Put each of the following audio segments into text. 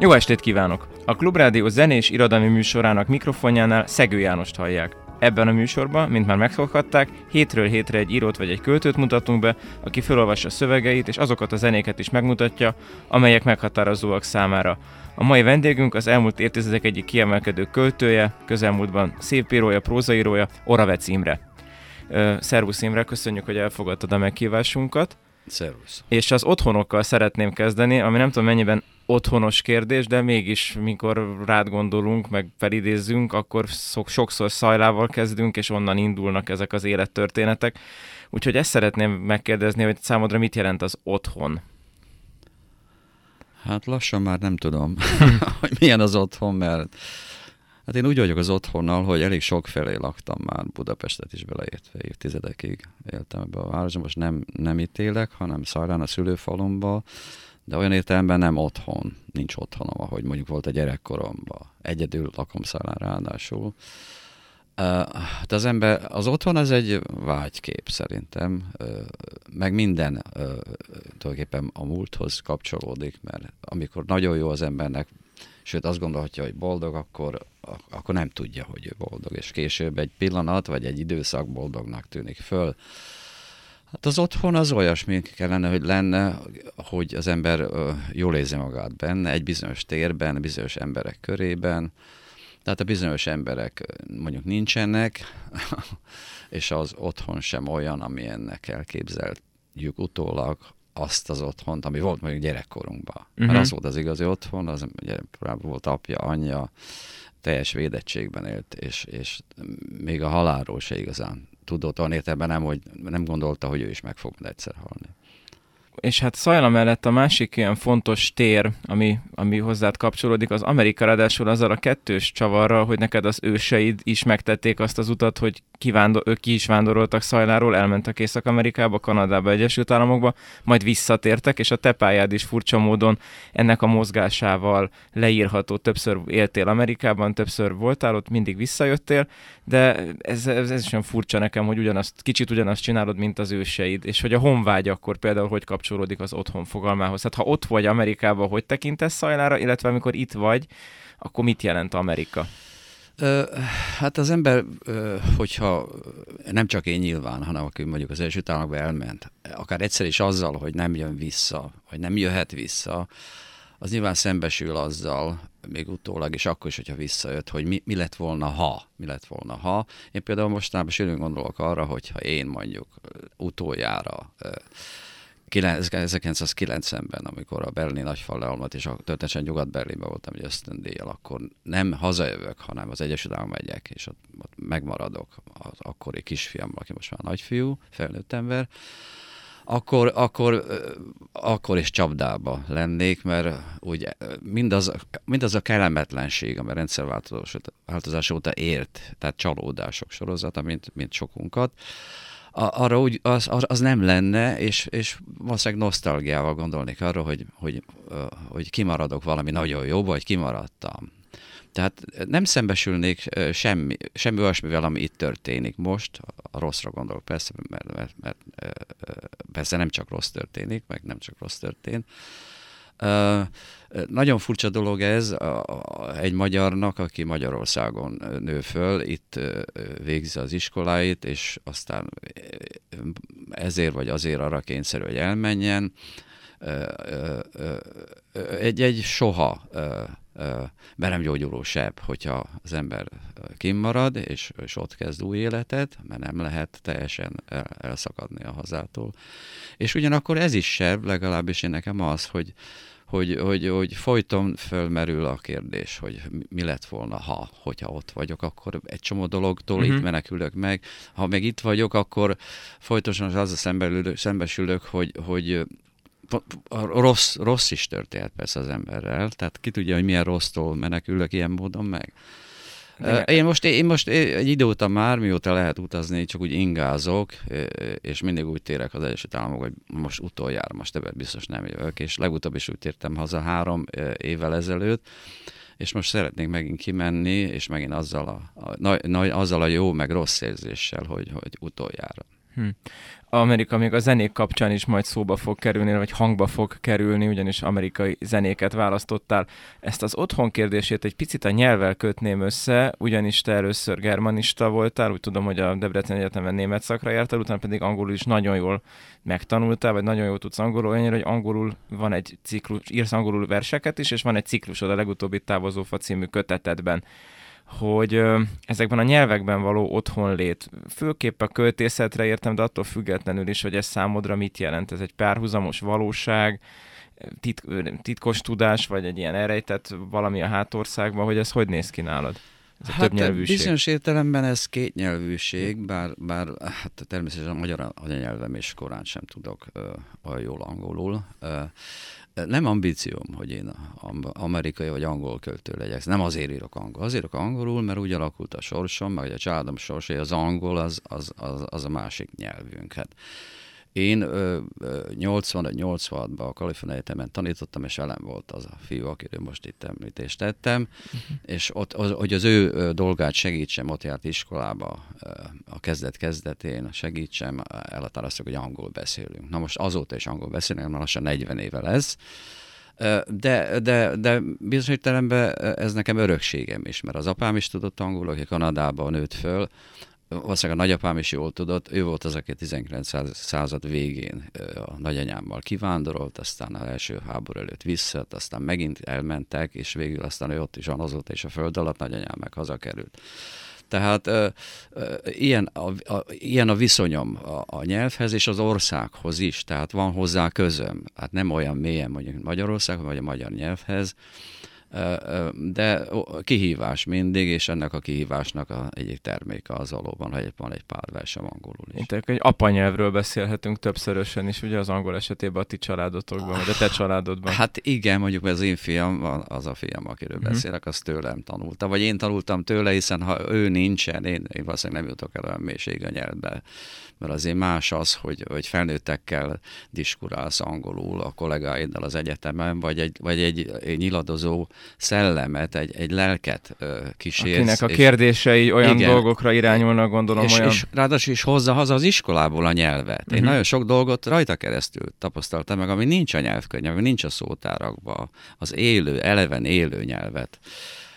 Jó estét kívánok! A Klubrádió zenés irodalmi műsorának mikrofonjánál Szegő Jánost hallják. Ebben a műsorban, mint már megszokhatták, hétről hétre egy írót vagy egy költőt mutatunk be, aki felolvassa szövegeit és azokat a zenéket is megmutatja, amelyek meghatározóak számára. A mai vendégünk az elmúlt évtizedek egyik kiemelkedő költője, közelmúltban szépírója, prózaírója, Oravec Imre. Szervusz Imre, köszönjük, hogy elfogadtad a meghívásunkat. Szervusz. És az otthonokkal szeretném kezdeni, ami nem tudom mennyiben otthonos kérdés, de mégis, mikor rád gondolunk, meg felidézzünk, akkor sokszor szajlával kezdünk, és onnan indulnak ezek az élettörténetek. Úgyhogy ezt szeretném megkérdezni, hogy számodra mit jelent az otthon? Hát lassan már nem tudom, hogy milyen az otthon, mert hát én úgy vagyok az otthonnal, hogy elég sok felé laktam már, Budapestet is beleértve évtizedekig éltem ebbe a városban. Most nem, nem itt élek, hanem Szajrán a szülőfalomba, de olyan értelemben nem otthon, nincs otthonom, ahogy mondjuk volt a gyerekkoromban. Egyedül lakom szállán ráadásul. De az ember, az otthon az egy vágykép szerintem, meg minden tulajdonképpen a múlthoz kapcsolódik, mert amikor nagyon jó az embernek, sőt azt gondolhatja, hogy boldog, akkor, akkor nem tudja, hogy ő boldog, és később egy pillanat vagy egy időszak boldognak tűnik föl Hát az otthon az olyasmi kellene, hogy lenne, hogy az ember jól érzi magát benne, egy bizonyos térben, bizonyos emberek körében. Tehát a bizonyos emberek mondjuk nincsenek, és az otthon sem olyan, ami ennek elképzeljük utólag azt az otthont, ami volt mondjuk gyerekkorunkban. Uh-huh. Mert mhm. az volt az igazi otthon, az ugye volt apja, anyja, teljes védettségben élt, és, és még a halálról se igazán tudott olyan értelemben nem, hogy nem gondolta, hogy ő is meg fog egyszer halni. És hát Szajla mellett a másik ilyen fontos tér, ami, ami hozzád kapcsolódik, az Amerika ráadásul azzal a kettős csavarral, hogy neked az őseid is megtették azt az utat, hogy kivándor, ők ki is vándoroltak Szajláról, elmentek Észak-Amerikába, Kanadába, Egyesült Államokba, majd visszatértek, és a te pályád is furcsa módon ennek a mozgásával leírható. Többször éltél Amerikában, többször voltál ott, mindig visszajöttél, de ez, ez, ez is olyan furcsa nekem, hogy ugyanazt, kicsit ugyanazt csinálod, mint az őseid, és hogy a honvágy akkor például hogy kapcsolódik az otthon fogalmához. Hát ha ott vagy Amerikában, hogy tekintesz Szajlára, illetve amikor itt vagy, akkor mit jelent Amerika? Hát az ember, hogyha nem csak én nyilván, hanem aki mondjuk az első Államokba elment, akár egyszer is azzal, hogy nem jön vissza, vagy nem jöhet vissza, az nyilván szembesül azzal, még utólag, és akkor is, hogyha visszajött, hogy mi, mi lett volna, ha, mi lett volna, ha. Én például mostanában sűrűn gondolok arra, hogyha én mondjuk utoljára 1990-ben, amikor a berlin nagyfal leolmat, és a történetesen Nyugat-Berlinben voltam egy ösztöndíjjal, akkor nem hazajövök, hanem az Egyesült Államok megyek, és ott, ott megmaradok az akkori kisfiam, aki most már nagyfiú, felnőtt ember, akkor, akkor, akkor is csapdába lennék, mert úgy mindaz, mindaz a kellemetlenség, ami a rendszerváltozás óta ért, tehát csalódások sorozata, mint, mint sokunkat, arra úgy, az, az nem lenne, és, és valószínűleg nosztalgiával gondolnék arra, hogy, hogy, hogy kimaradok valami nagyon jó, vagy kimaradtam. Tehát nem szembesülnék semmi, semmi olyasmivel, ami itt történik most. A rosszra gondolok persze, mert, mert, mert persze nem csak rossz történik, meg nem csak rossz történt, nagyon furcsa dolog ez egy magyarnak, aki Magyarországon nő föl, itt végzi az iskoláit, és aztán ezért vagy azért arra kényszerű, hogy elmenjen. Egy, egy soha be nem gyógyuló sebb, hogyha az ember kimarad, és, és ott kezd új életet, mert nem lehet teljesen el, elszakadni a hazától. És ugyanakkor ez is sebb, legalábbis én nekem az, hogy, hogy, hogy, hogy folyton fölmerül a kérdés, hogy mi lett volna, ha, hogyha ott vagyok, akkor egy csomó dologtól uh-huh. itt mhm. menekülök meg. Ha meg itt vagyok, akkor folytosan az a szembesülök, hogy, hogy a rossz, rossz is történhet persze az emberrel, tehát ki tudja, hogy milyen rossztól menekülök ilyen módon meg. Én most, én most egy idő óta már, mióta lehet utazni, csak úgy ingázok, és mindig úgy térek az Egyesült Államok, hogy most utoljára, most ebben biztos nem jövök, és legutóbb is úgy tértem haza három évvel ezelőtt, és most szeretnék megint kimenni, és megint azzal a, a, a, azzal a jó meg rossz érzéssel, hogy, hogy utoljára. Hm. Amerika még a zenék kapcsán is majd szóba fog kerülni, vagy hangba fog kerülni, ugyanis amerikai zenéket választottál. Ezt az otthon kérdését egy picit a nyelvvel kötném össze, ugyanis te először germanista voltál, úgy tudom, hogy a Debrecen Egyetemen német szakra jártál, utána pedig angolul is nagyon jól megtanultál, vagy nagyon jól tudsz angolul, olyannyira, hogy angolul van egy ciklus, írsz angolul verseket is, és van egy ciklusod a legutóbbi távozófa című kötetedben hogy ezekben a nyelvekben való otthonlét, főképp a költészetre értem, de attól függetlenül is, hogy ez számodra mit jelent. Ez egy párhuzamos valóság, tit- titkos tudás, vagy egy ilyen elrejtett valami a hátországban, hogy ez hogy néz ki nálad? Ez a hát nyelvűség. bizonyos értelemben ez két nyelvűség, bár, bár hát természetesen a magyar anyanyelvem és korán sem tudok uh, olyan jól angolul. Uh, nem ambícióm, hogy én amerikai vagy angol költő legyek. Nem azért írok angol. Azért írok angolul, mert úgy alakult a sorsom, meg a családom sorsa, hogy az angol az, az, az, az a másik nyelvünk. Hát én 80-86-ban a Kalifornia Egyetemen tanítottam, és velem volt az a fiú, akiről most itt említést tettem, uh-huh. és ott, az, hogy az ő dolgát segítsem, ott járt iskolába a kezdet-kezdetén, segítsem, elhatároztuk, hogy angol beszélünk. Na most azóta is angol beszélünk, mert lassan 40 éve lesz, de, de, de bizonyos értelemben ez nekem örökségem is, mert az apám is tudott angolul, aki Kanadában nőtt föl, valószínűleg a nagyapám is jól tudott, ő volt az, aki a 19. század végén a nagyanyámmal kivándorolt, aztán az első háború előtt vissza, aztán megint elmentek, és végül aztán ő ott is van azóta is a föld alatt, nagyanyám meg hazakerült. Tehát ö, ö, ilyen, a, a, ilyen a viszonyom a, a nyelvhez és az országhoz is, tehát van hozzá közöm. Hát nem olyan mélyen mondjuk Magyarország, vagy a magyar nyelvhez, de kihívás mindig, és ennek a kihívásnak a egyik terméke az valóban, hogy van egy pár versem angolul is. Itt egy apanyelvről beszélhetünk többszörösen is, ugye az angol esetében a ti családotokban, vagy a te családodban. Hát igen, mondjuk az én fiam, az a fiam, akiről mm-hmm. beszélek, az tőlem tanulta, vagy én tanultam tőle, hiszen ha ő nincsen, én, én valószínűleg nem jutok el olyan mélységű a nyelvbe mert azért más az, hogy, hogy felnőttekkel diskurálsz angolul a kollégáiddal az egyetemen, vagy egy, vagy egy, egy nyiladozó szellemet, egy, egy lelket kísérsz. Akinek a kérdései olyan igen, dolgokra irányulnak, gondolom és, olyan... És ráadásul is hozza haza az iskolából a nyelvet. Én uh-huh. nagyon sok dolgot rajta keresztül tapasztaltam meg, ami nincs a nyelvkönyv, ami nincs a szótárakban, az élő, eleven élő nyelvet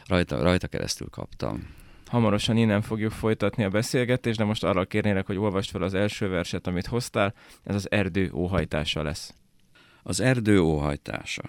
rajta, rajta keresztül kaptam. Hamarosan innen fogjuk folytatni a beszélgetést, de most arra kérnélek, hogy olvasd fel az első verset, amit hoztál. Ez az erdő óhajtása lesz. Az erdő óhajtása.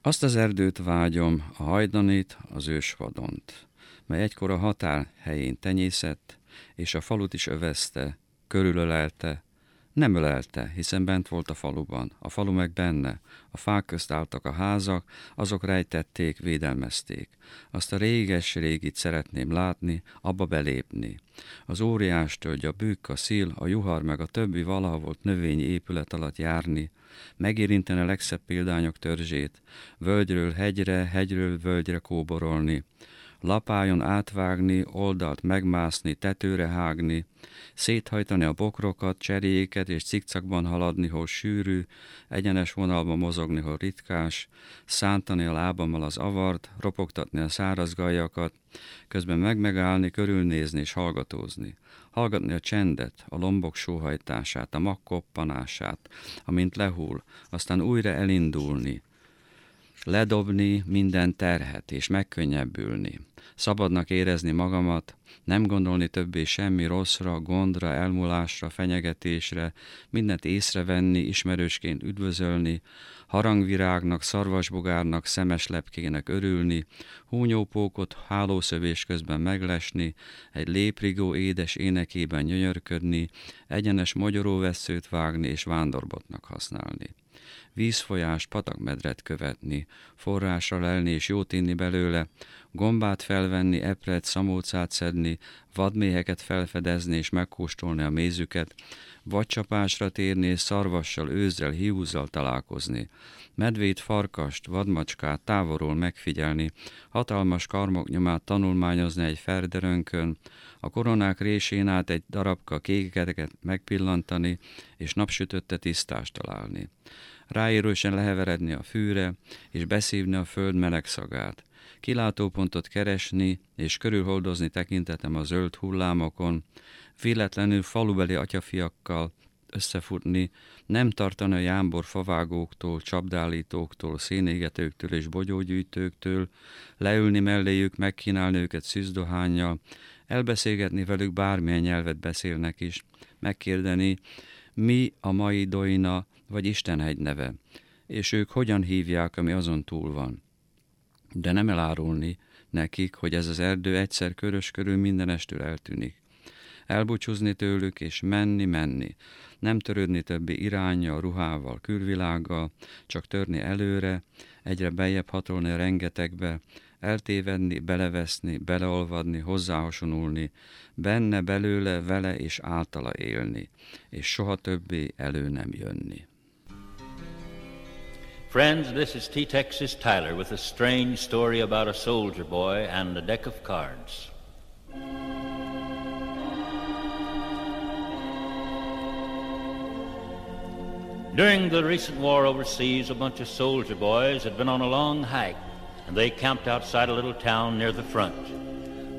Azt az erdőt vágyom, a hajdanit, az ősvadont, mely egykor a határ helyén tenyészett, és a falut is övezte, körülölelte, nem ölelte, hiszen bent volt a faluban, a falu meg benne, a fák közt álltak a házak, azok rejtették, védelmezték. Azt a réges-régit szeretném látni, abba belépni. Az óriás tölgy, a bükk, a szil, a juhar meg a többi valaha volt növényi épület alatt járni, megérinteni a legszebb példányok törzsét, völgyről hegyre, hegyről völgyre kóborolni, lapájon átvágni, oldalt megmászni, tetőre hágni, széthajtani a bokrokat, cseréjéket és cikcakban haladni, hol sűrű, egyenes vonalban mozogni, hol ritkás, szántani a lábammal az avart, ropogtatni a száraz gajakat, közben megmegállni, körülnézni és hallgatózni. Hallgatni a csendet, a lombok sóhajtását, a makkoppanását, amint lehull, aztán újra elindulni, ledobni minden terhet és megkönnyebbülni, szabadnak érezni magamat, nem gondolni többé semmi rosszra, gondra, elmúlásra, fenyegetésre, mindent észrevenni, ismerősként üdvözölni, harangvirágnak, szarvasbogárnak, szemes lepkének örülni, húnyópókot hálószövés közben meglesni, egy léprigó édes énekében gyönyörködni, egyenes magyaróveszőt vágni és vándorbotnak használni vízfolyást, patakmedret követni, forrásra lelni és jót inni belőle, gombát felvenni, epret, szamócát szedni, vadméheket felfedezni és megkóstolni a mézüket, vagy csapásra térni és szarvassal, őzzel, hiúzzal találkozni, medvét, farkast, vadmacskát távolról megfigyelni, hatalmas karmok nyomát tanulmányozni egy ferderönkön, a koronák résén át egy darabka kékeket megpillantani, és napsütötte tisztást találni. Ráérősen leheveredni a fűre, és beszívni a föld meleg szagát. Kilátópontot keresni, és körülholdozni tekintetem a zöld hullámokon, véletlenül falubeli atyafiakkal összefutni, nem tartani a jámbor favágóktól, csapdálítóktól, szénégetőktől és bogyógyűjtőktől, leülni melléjük, megkínálni őket szűzdohányjal, elbeszélgetni velük bármilyen nyelvet beszélnek is, megkérdeni, mi a mai doina vagy Istenhegy neve, és ők hogyan hívják, ami azon túl van. De nem elárulni nekik, hogy ez az erdő egyszer körös körül mindenestől eltűnik. Elbúcsúzni tőlük és menni, menni. Nem törődni többi iránya, ruhával, külvilággal, csak törni előre, egyre bejebb hatolni a rengetegbe, eltévedni, beleveszni, beleolvadni, hozzáhasonulni, benne, belőle, vele és általa élni, és soha többé elő nem jönni. Friends, this is T. Texas Tyler with a strange story about a soldier boy and a deck of cards. During the recent war overseas, a bunch of soldier boys had been on a long hike and they camped outside a little town near the front.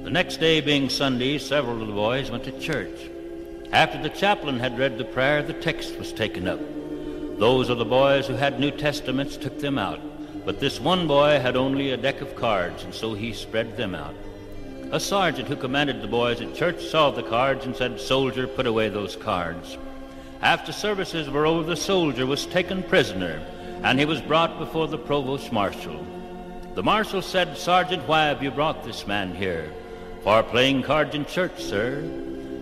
The next day being Sunday, several of the boys went to church. After the chaplain had read the prayer, the text was taken up. Those of the boys who had New Testaments took them out, but this one boy had only a deck of cards, and so he spread them out. A sergeant who commanded the boys at church saw the cards and said, Soldier, put away those cards. After services were over, the soldier was taken prisoner, and he was brought before the provost marshal. The marshal said, Sergeant, why have you brought this man here? For playing cards in church, sir.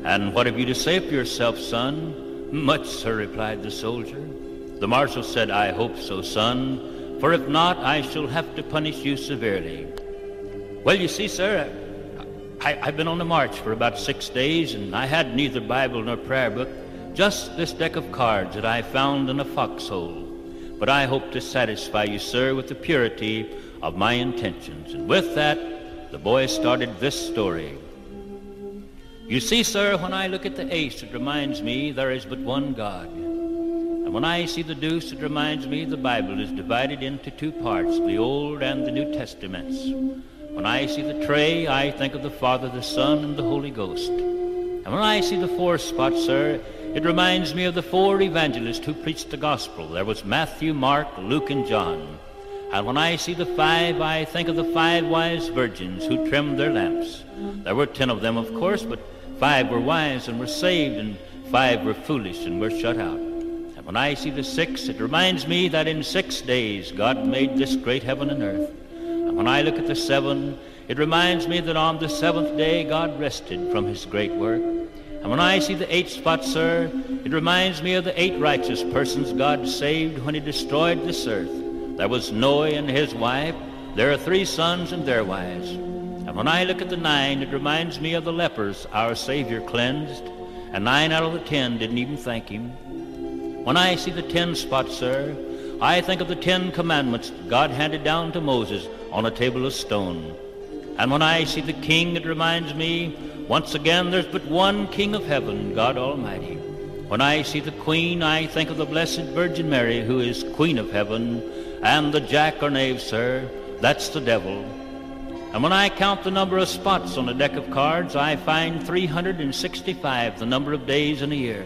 And what have you to say for yourself, son? Much, sir, replied the soldier. The marshal said, I hope so, son, for if not, I shall have to punish you severely. Well, you see, sir, I, have been on the march for about six days, and I had neither Bible nor prayer book, just this deck of cards that I found in a foxhole. But I hope to satisfy you, sir, with the purity of my intentions. And with that, the boy started this story. You see, sir, when I look at the ace, it reminds me there is but one God. And when I see the deuce, it reminds me the Bible is divided into two parts, the Old and the New Testaments. When I see the tray, I think of the Father, the Son, and the Holy Ghost. And when I see the four spots, sir, it reminds me of the four evangelists who preached the gospel. There was Matthew, Mark, Luke, and John. And when I see the five, I think of the five wise virgins who trimmed their lamps. There were ten of them, of course, but five were wise and were saved, and five were foolish and were shut out. When I see the six, it reminds me that in six days God made this great heaven and earth. And when I look at the seven, it reminds me that on the seventh day God rested from his great work. And when I see the eight spot, sir, it reminds me of the eight righteous persons God saved when he destroyed this earth. There was Noah and his wife. There are three sons and their wives. And when I look at the nine, it reminds me of the lepers our Savior cleansed, and nine out of the ten didn't even thank him. When I see the ten spots, sir, I think of the Ten Commandments God handed down to Moses on a table of stone. And when I see the King, it reminds me, once again, there's but one King of heaven, God Almighty. When I see the Queen, I think of the Blessed Virgin Mary, who is Queen of heaven, and the jack or knave, sir, that's the devil. And when I count the number of spots on a deck of cards, I find 365, the number of days in a year.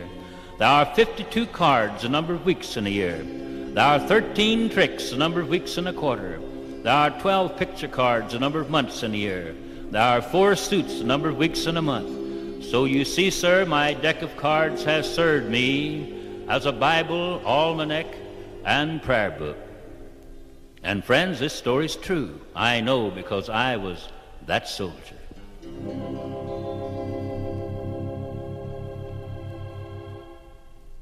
There are 52 cards, a number of weeks in a year. There are 13 tricks, a number of weeks in a quarter. There are 12 picture cards, a number of months in a year. There are four suits, a number of weeks in a month. So you see, sir, my deck of cards has served me as a Bible, almanac, and prayer book. And friends, this story's true. I know because I was that soldier.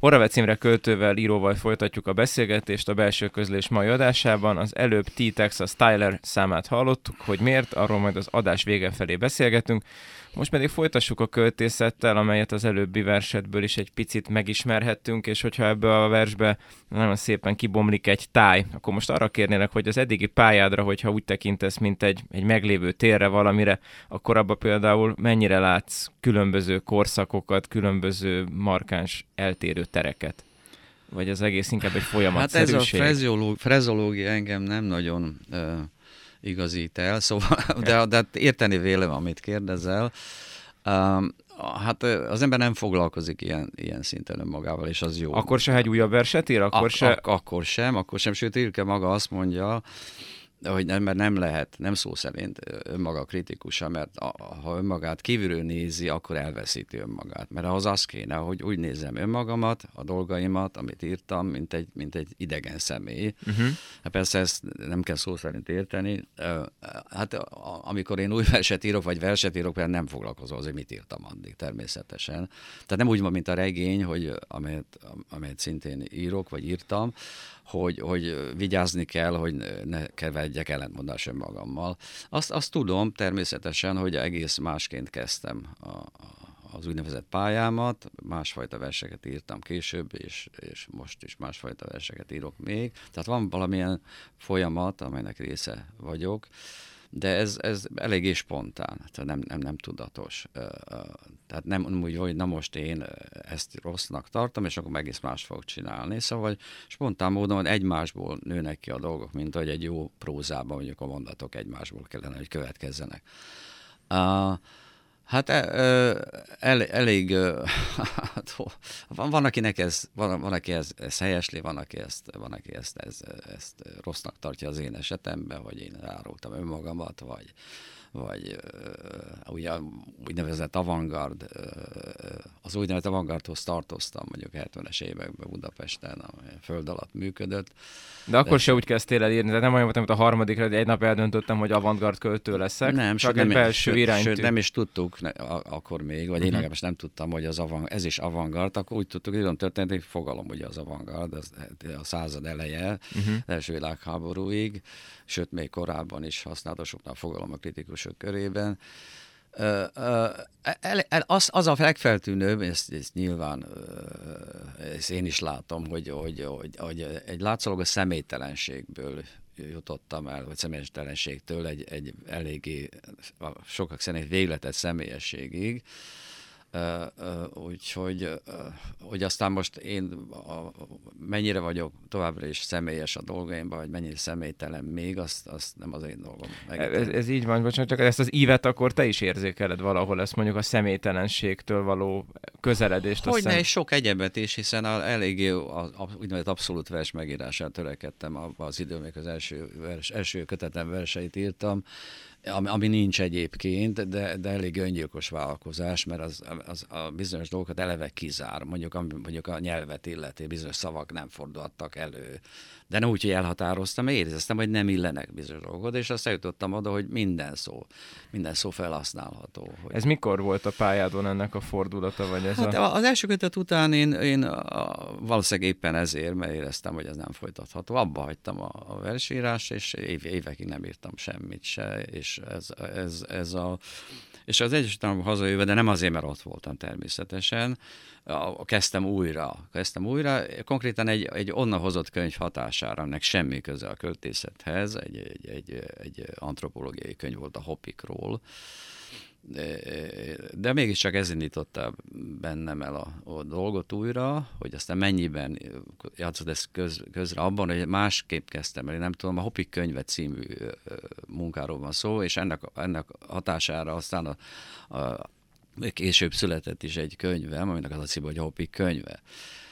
Oravec Imre költővel, íróval folytatjuk a beszélgetést a belső közlés mai adásában. Az előbb T. Texas Tyler számát hallottuk, hogy miért, arról majd az adás vége felé beszélgetünk. Most pedig folytassuk a költészettel, amelyet az előbbi versetből is egy picit megismerhettünk, és hogyha ebből a versbe nagyon szépen kibomlik egy táj, akkor most arra kérnélek, hogy az eddigi pályádra, hogyha úgy tekintesz, mint egy, egy meglévő térre valamire, akkor abba például mennyire látsz különböző korszakokat, különböző markáns eltérő tereket? Vagy az egész inkább egy folyamat Hát ez a frezológia engem nem nagyon uh, igazít el, szóval, de, de hát érteni vélem, amit kérdezel. Um, hát az ember nem foglalkozik ilyen, ilyen szinten önmagával, és az jó. Akkor se egy újabb verset ír? Akkor, ak- se... Ak- akkor sem, akkor sem, sőt Irke maga azt mondja, hogy nem, mert nem lehet, nem szó szerint önmaga kritikusa, mert a, ha önmagát kívülről nézi, akkor elveszíti önmagát. Mert ahhoz az kéne, hogy úgy nézem önmagamat, a dolgaimat, amit írtam, mint egy, mint egy idegen személy. Uh-huh. Hát persze ezt nem kell szó szerint érteni. Hát amikor én új verset írok, vagy verset írok, például nem foglalkozom az, hogy mit írtam addig természetesen. Tehát nem úgy van, mint a regény, hogy amelyet, amelyet szintén írok, vagy írtam, hogy, hogy vigyázni kell, hogy ne keverjek ellentmondás önmagammal. Azt, azt tudom természetesen, hogy egész másként kezdtem a, az úgynevezett pályámat, másfajta verseket írtam később, és, és most is másfajta verseket írok még. Tehát van valamilyen folyamat, amelynek része vagyok, de ez, ez eléggé spontán, tehát nem, nem, nem tudatos. Tehát nem úgy, hogy na most én ezt rossznak tartom, és akkor egész más fogok csinálni. Szóval spontán módon egymásból nőnek ki a dolgok, mint hogy egy jó prózában mondjuk a mondatok egymásból kellene, hogy következzenek. Uh, Hát el, elég, hát, van, van, akinek ez, van, van aki ez, ez helyesli, van, aki ezt, van, aki ezt, ez, ezt rossznak tartja az én esetemben, hogy én árultam önmagamat, vagy, vagy ugye úgynevezett avantgard, az úgynevezett avantgardhoz tartoztam mondjuk 70-es években Budapesten, a föld alatt működött. De akkor de... se úgy kezdtél el írni, de nem olyan volt, mint a harmadikra, hogy egy nap eldöntöttem, hogy avantgard költő leszek. Nem, csak egy belső sőt, irányt. Sőt, nem is tudtuk ne, a, akkor még, vagy uh-huh. én mhm. legalábbis nem tudtam, hogy az avant, ez is avantgard, akkor úgy tudtuk, hogy történt, hogy fogalom ugye az avantgard, az, a század eleje, uh-huh. első világháborúig, sőt még korábban is használta soknál fogalom a kritikusok körében. Az, az a legfeltűnőbb, ezt, ezt nyilván ezt én is látom, hogy, hogy, hogy, hogy egy látszólag a személytelenségből jutottam el, vagy személytelenségtől egy, egy eléggé, sokak szerint végletes személyességig, Úgyhogy hogy aztán most én mennyire vagyok továbbra is személyes a dolgaimban, vagy mennyire személytelen még, azt, azt nem az én dolgom. Ez, ez így van, bocsánat, csak ezt az ívet akkor te is érzékeled valahol, ezt mondjuk a személytelenségtől való közeledést. Hogy ne, és sok egyebet is, hiszen a, eléggé a, a, úgynevezett abszolút vers megírását törekedtem az idő, még az első, vers, első kötetem verseit írtam, ami, ami nincs egyébként, de, de elég öngyilkos vállalkozás, mert az, az a bizonyos dolgokat eleve kizár. Mondjuk, mondjuk a nyelvet illeti, bizonyos szavak nem fordultak elő. De nem úgy, hogy elhatároztam, éreztem, hogy nem illenek bizonyos dolgok, és azt eljutottam oda, hogy minden szó, minden szó felhasználható. Hogy... Ez mikor volt a pályádon ennek a fordulata? Vagy ez hát a... Az első kötet után én, én a, valószínűleg éppen ezért, mert éreztem, hogy ez nem folytatható. Abba hagytam a, a versírás, és év, évekig nem írtam semmit se, és ez, ez, ez a és az Egyesült Államok hazajöve, de nem azért, mert ott voltam természetesen, kezdtem újra. Kezdtem újra, konkrétan egy, egy onnan hozott könyv hatására, ennek semmi köze a költészethez, egy, egy, egy, egy antropológiai könyv volt a Hopikról, de, de mégiscsak ez indította bennem el a, a dolgot újra, hogy aztán mennyiben játszott ez köz, közre abban, hogy másképp kezdtem el. Én nem tudom, a Hopik könyve című munkáról van szó, és ennek, ennek hatására aztán a, a, később született is egy könyvem, aminek az a címe, hogy Hopik könyve.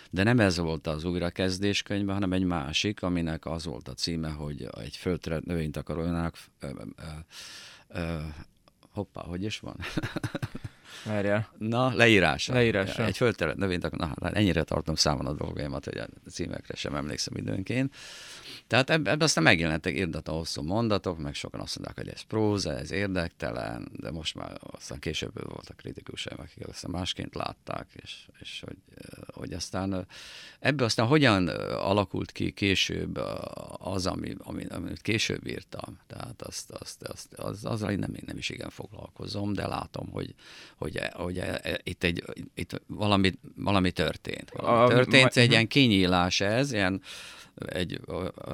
De nem ez volt az újrakezdés könyve, hanem egy másik, aminek az volt a címe, hogy egy földre növényt akarolnak hoppá, hogy is van? Várjál. Na, leírása. Leírása. Egy földterület növényt, na, hát ennyire tartom számon a dolgaimat, hogy a címekre sem emlékszem időnként. Tehát ebben aztán megjelentek irdata hosszú mondatok, meg sokan azt mondták, hogy ez próza, ez érdektelen, de most már aztán később voltak kritikusaim, akik aztán másként látták, és, és hogy, hogy aztán ebből aztán hogyan alakult ki később az, ami, ami, amit később írtam. Tehát azt, azt, azt, az, azzal én nem, nem is igen foglalkozom, de látom, hogy, hogy, hogy e, e, itt, egy, itt valami, valami történt. Valami a, történt, ma, egy ilyen kinyílás ez, ilyen egy...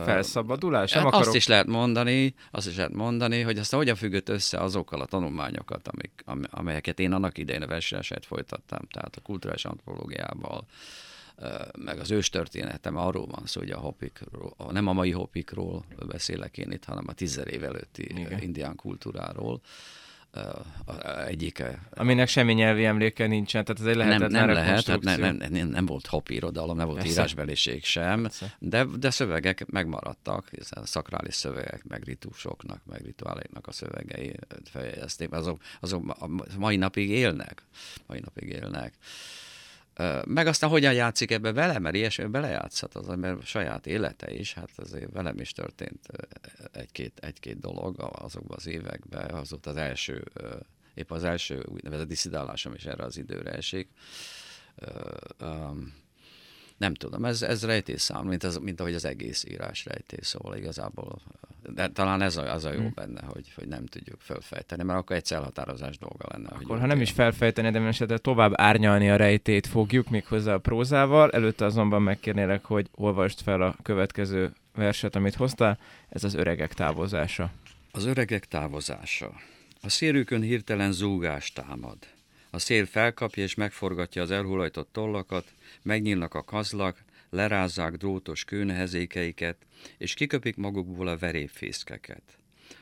Felszabadulás? Nem hát akarok... Azt is lehet mondani, azt is lehet mondani, hogy aztán hogyan függött össze azokkal a tanulmányokat, amik, amelyeket én annak idején a versenyeset folytattam, tehát a kulturális antropológiával, meg az őstörténetem arról van szó, hogy a hopikról, nem a mai hopikról beszélek én itt, hanem a tízzer év előtti Igen. indián kultúráról, egyike. Aminek semmi nyelvi emléke nincsen, tehát ez egy lehetetlen Nem, nem lehet, hát nem, nem, nem, nem volt hop irodalom, nem volt Persze. írásbeliség sem, de, de szövegek megmaradtak, hiszen szakrális szövegek, meg ritusoknak, meg rituáléknak a szövegei fejezték, azok, azok a mai napig élnek, mai napig élnek. Meg aztán hogyan játszik ebbe vele, mert ilyesmi belejátszhat az ember saját élete is, hát azért velem is történt egy-két, egy-két dolog azokban az években, az volt az első, épp az első úgynevezett diszidálásom is erre az időre esik. Nem tudom, ez, ez rejtészám, mint, az, mint ahogy az egész írás rejtész, szóval igazából de talán ez a, az a jó hmm. benne, hogy, hogy nem tudjuk felfejteni, mert akkor egy celhatározás dolga lenne. Akkor ha nem is felfejteni, de esetleg tovább árnyalni a rejtét fogjuk még hozzá a prózával, előtte azonban megkérnélek, hogy olvast fel a következő verset, amit hoztál, ez az öregek távozása. Az öregek távozása. A szélükön hirtelen zúgás támad. A szél felkapja és megforgatja az elhulajtott tollakat, megnyílnak a kazlak, lerázzák drótos kőnehezékeiket, és kiköpik magukból a verépfészkeket.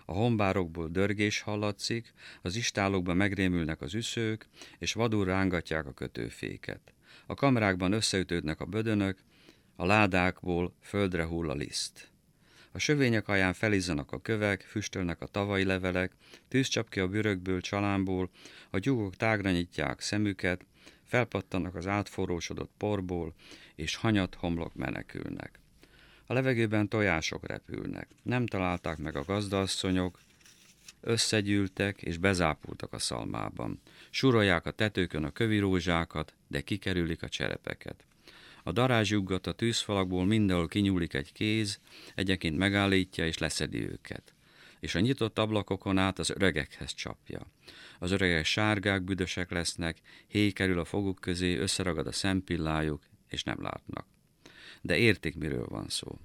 A hombárokból dörgés hallatszik, az istálokban megrémülnek az üszők, és vadul rángatják a kötőféket. A kamrákban összeütődnek a bödönök, a ládákból földre hull a liszt. A sövények alján felizzanak a kövek, füstölnek a tavai levelek, tűz csap ki a bürökből, csalámból, a tyúkok tágra nyitják szemüket, felpattanak az átforrósodott porból, és hanyat homlok menekülnek. A levegőben tojások repülnek. Nem találták meg a gazdaasszonyok, összegyűltek és bezápultak a szalmában. Surolják a tetőkön a kövirózsákat, de kikerülik a cserepeket. A darázsjuggat a tűzfalakból mindenhol kinyúlik egy kéz, egyeként megállítja és leszedi őket. És a nyitott ablakokon át az öregekhez csapja. Az öregek sárgák, büdösek lesznek, héj kerül a foguk közé, összeragad a szempillájuk, és nem látnak. De értik, miről van szó.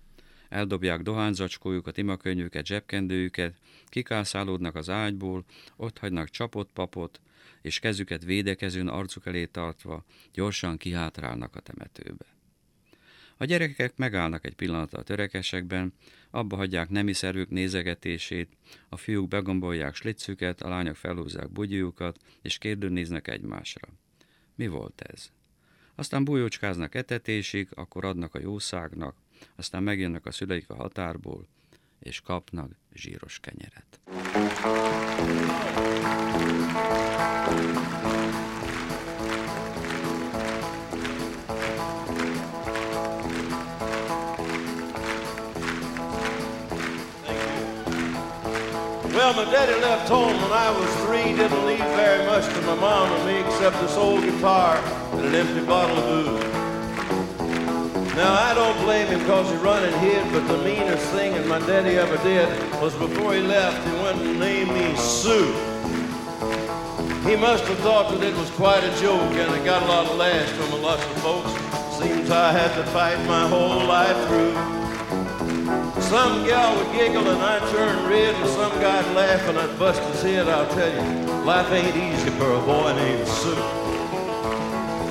Eldobják dohányzacskójukat, imakönyvüket, zsebkendőjüket, kikászálódnak az ágyból, ott hagynak csapott papot, és kezüket védekezőn arcuk elé tartva gyorsan kihátrálnak a temetőbe. A gyerekek megállnak egy pillanatra a törekesekben, abba hagyják nemi szervük nézegetését, a fiúk begombolják slicüket, a lányok felhúzzák bugyjukat, és kérdőn néznek egymásra. Mi volt ez? Aztán bújócskáznak etetésig, akkor adnak a jószágnak, aztán megjönnek a szüleik a határból, és kapnak zsíros kenyeret. Well, my daddy left home when I was three, didn't leave very much to my mom and me except this old guitar and an empty bottle of booze. Now, I don't blame him because he run and hid, but the meanest thing that my daddy ever did was before he left, he went and named me Sue. He must have thought that it was quite a joke, and I got a lot of laughs from a lot of folks. Seems I had to fight my whole life through. Some gal would giggle and I'd turn red, and some guy'd laugh and I'd bust his head. I'll tell you, life ain't easy for a boy named Sue.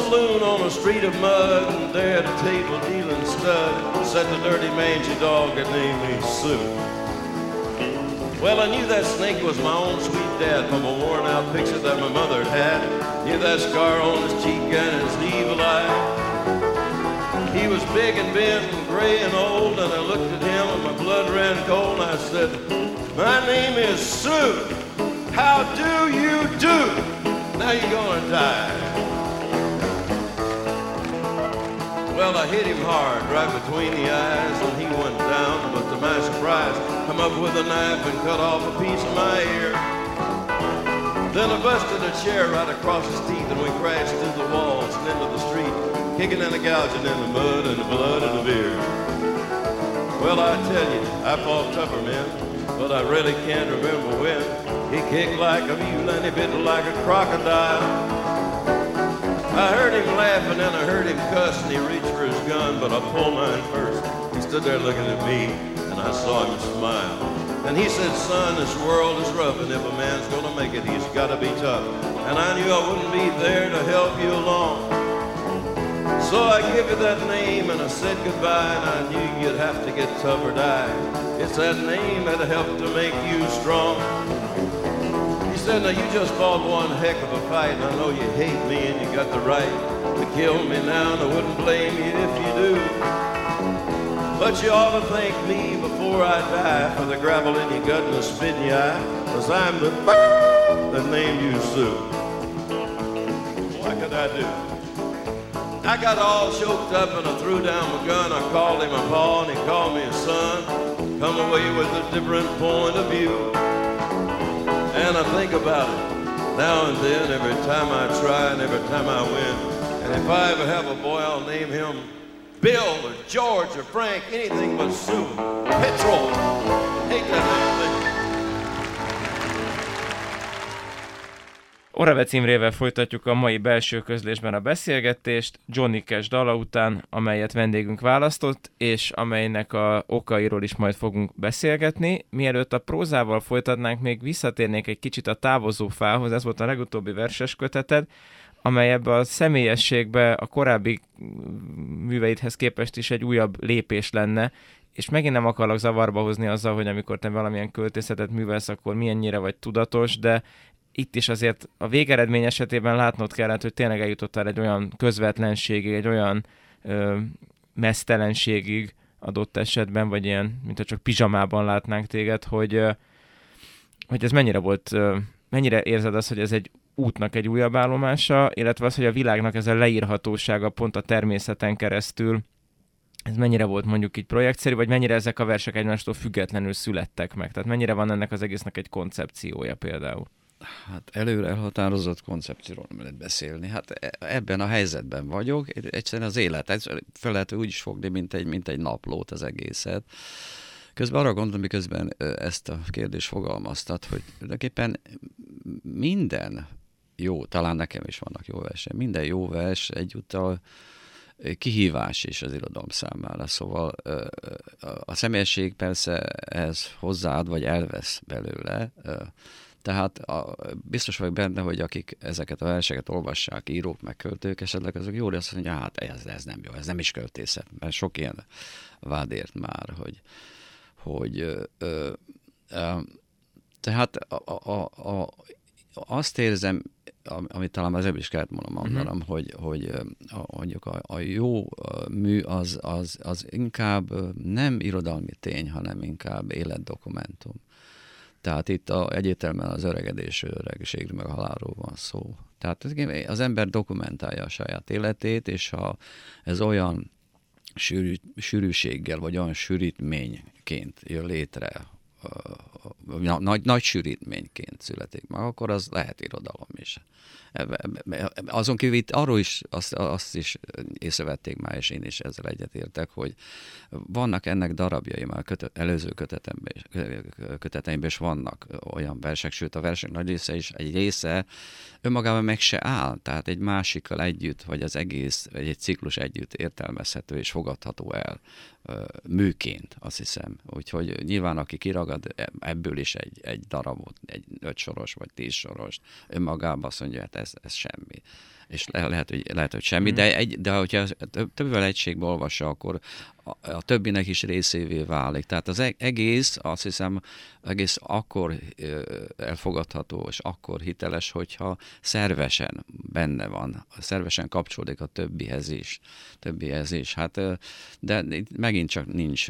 saloon on a street of mud, and there at a table dealing stud sat the dirty mangy dog that named me Sue. Well, I knew that snake was my own sweet dad from a worn out picture that my mother had. Knew that scar on his cheek and his evil eye. He was big and bent and gray and old, and I looked at him and my blood ran cold, and I said, My name is Sue. How do you do? Now you're gonna die. Well, I hit him hard right between the eyes, and he went down, but to my surprise, come up with a knife and cut off a piece of my ear. Then I busted a chair right across his teeth, and we crashed through the walls and into the street kicking and a gouging in the mud and the blood and the beer. Well, I tell you, I fought tougher men, but I really can't remember when. He kicked like a mule and he bit like a crocodile. I heard him laugh and then I heard him cuss and he reached for his gun, but I pulled mine first. He stood there looking at me and I saw him smile. And he said, son, this world is rough and if a man's gonna make it, he's gotta be tough. And I knew I wouldn't be there to help you along. So I give you that name and I said goodbye and I knew you'd have to get tough or die. It's that name that helped to make you strong. Said, now you just fought one heck of a fight and I know you hate me and you got the right to kill me now and I wouldn't blame you if you do. But you ought to thank me before I die for the gravel in your gut and the spit in your eye, cause I'm the that named you Sue. What could I do? I got all choked up and I threw down my gun. I called him a pa and he called me a son. Come away with a different point of view. And I think about it now and then, every time I try and every time I win. And if I ever have a boy, I'll name him Bill or George or Frank, anything but Sue. Petrol. Hate that thing. Oravec Imrével folytatjuk a mai belső közlésben a beszélgetést, Johnny Cash dala után, amelyet vendégünk választott, és amelynek a okairól is majd fogunk beszélgetni. Mielőtt a prózával folytatnánk, még visszatérnék egy kicsit a távozó fához, ez volt a legutóbbi verses köteted, amely ebbe a személyességbe a korábbi műveidhez képest is egy újabb lépés lenne, és megint nem akarok zavarba hozni azzal, hogy amikor te valamilyen költészetet művelsz, akkor milyennyire vagy tudatos, de itt is azért a végeredmény esetében látnod kellett, hogy tényleg eljutottál egy olyan közvetlenségig, egy olyan ö, mesztelenségig adott esetben, vagy ilyen, mint ha csak pizsamában látnánk téged, hogy, ö, hogy ez mennyire volt, ö, mennyire érzed azt, hogy ez egy útnak egy újabb állomása, illetve az, hogy a világnak ez a leírhatósága pont a természeten keresztül, ez mennyire volt mondjuk így projektszerű, vagy mennyire ezek a versek egymástól függetlenül születtek meg? Tehát mennyire van ennek az egésznek egy koncepciója például? Hát előre elhatározott koncepcióról nem lehet beszélni. Hát e, ebben a helyzetben vagyok, egyszerűen az élet, fel lehet úgy is fogni, mint egy, mint egy naplót az egészet. Közben arra gondolom, miközben ezt a kérdést fogalmaztat, hogy tulajdonképpen minden jó, talán nekem is vannak jó verseny, minden jó vers egyúttal kihívás is az irodalom számára. Szóval a személyesség persze ez hozzáad, vagy elvesz belőle, tehát a, biztos vagyok benne, hogy akik ezeket a verseket olvassák, írók, meg költők, esetleg azok jól azt mondja, hát ez, ez nem jó, ez nem is költészet, mert sok ilyen vádért már, hogy, hogy ö, ö, ö, tehát a, a, a, azt érzem, amit talán az is kellett volna mondanom, uh-huh. hogy, hogy mondjuk a, a jó mű az, az, az inkább nem irodalmi tény, hanem inkább életdokumentum. Tehát itt a, egyértelműen az öregedés, öregségről, meg a halálról van szó. Tehát az ember dokumentálja a saját életét, és ha ez olyan sűrű, sűrűséggel, vagy olyan sűrítményként jön létre, nagy, nagy sűrítményként születik meg, akkor az lehet irodalom is. Azon kívül itt arról is azt, azt is észrevették már, és én is ezzel egyetértek, hogy vannak ennek darabjai már kötet, előző kötetemben, köteteimben is vannak olyan versek, sőt a versek nagy része is, egy része önmagában meg se áll, tehát egy másikkal együtt, vagy az egész, vagy egy ciklus együtt értelmezhető és fogadható el műként, azt hiszem. Úgyhogy nyilván aki kiragad e, ebből is egy, egy darabot, egy öt soros vagy tíz soros, önmagában azt mondja, hát ez, ez semmi és le, lehet, hogy, lehet, hogy semmi, mm. de, egy, de hogyha több, többvel egységben olvassa, akkor a, a többinek is részévé válik. Tehát az e-, egész, azt hiszem, egész akkor elfogadható, és akkor hiteles, hogyha szervesen benne van, szervesen kapcsolódik a többihez is. Többihez is. Hát, de megint csak nincs,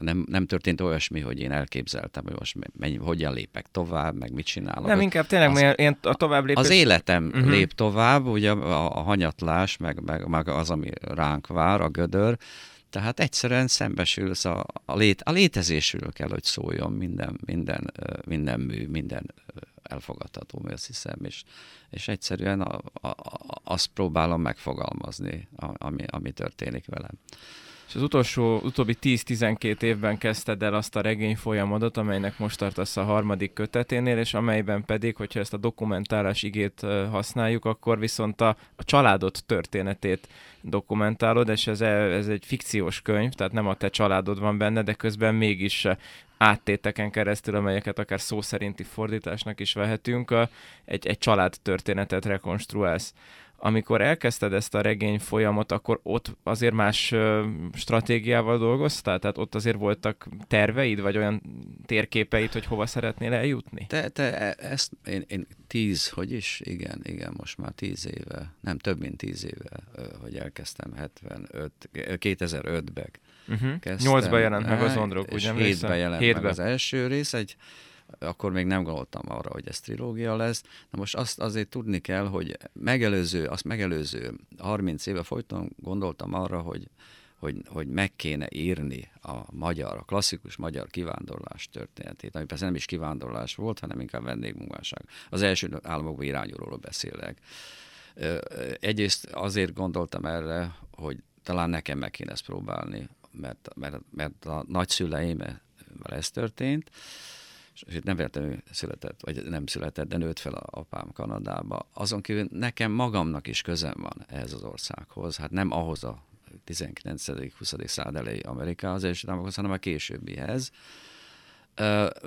nem, nem történt olyasmi, hogy én elképzeltem, hogy most mennyi, hogyan lépek tovább, meg mit csinálok. Nem, inkább tényleg, az, mert én a tovább lépés... Az életem uh-huh. lép tovább, ugye a, a hanyatlás, meg, meg, meg az, ami ránk vár, a gödör, tehát egyszerűen szembesülsz a, a, lét, a létezésről kell, hogy szóljon minden, minden, minden mű, minden elfogadható mű, azt hiszem, és, és egyszerűen a, a, a, azt próbálom megfogalmazni, ami, ami történik velem. És az utolsó, utóbbi 10-12 évben kezdted el azt a regény folyamatot, amelynek most tartasz a harmadik köteténél, és amelyben pedig, hogyha ezt a dokumentálás igét használjuk, akkor viszont a, a családod történetét dokumentálod, és ez, ez egy fikciós könyv, tehát nem a te családod van benne, de közben mégis áttéteken keresztül, amelyeket akár szó szerinti fordításnak is vehetünk, egy, egy család történetet rekonstruálsz amikor elkezdted ezt a regény folyamot, akkor ott azért más stratégiával dolgoztál? Tehát ott azért voltak terveid, vagy olyan térképeid, hogy hova szeretnél eljutni? Te, te e, ezt én, én tíz, hogy is? Igen, igen, most már tíz éve, nem több mint tíz éve, hogy elkezdtem 75, 2005-ben. Uh-huh. Nyolcban jelent meg az Ondrok, ugye? Hétben jelent hétben. meg az első rész, egy akkor még nem gondoltam arra, hogy ez trilógia lesz. Na most azt azért tudni kell, hogy megelőző, azt megelőző 30 éve folyton gondoltam arra, hogy, hogy, hogy meg kéne írni a magyar, a klasszikus magyar kivándorlás történetét, ami persze nem is kivándorlás volt, hanem inkább vendégmunkásság. Az első államokban irányulóról beszélek. Egyrészt azért gondoltam erre, hogy talán nekem meg kéne ezt próbálni, mert, mert, mert a nagyszüleim ez történt, és itt nem véletlenül született, vagy nem született, de nőtt fel a apám Kanadába. Azon kívül nekem magamnak is közem van ehhez az országhoz, hát nem ahhoz a 19.-20. század elejé Amerikához, és Államokhoz, hanem a későbbihez.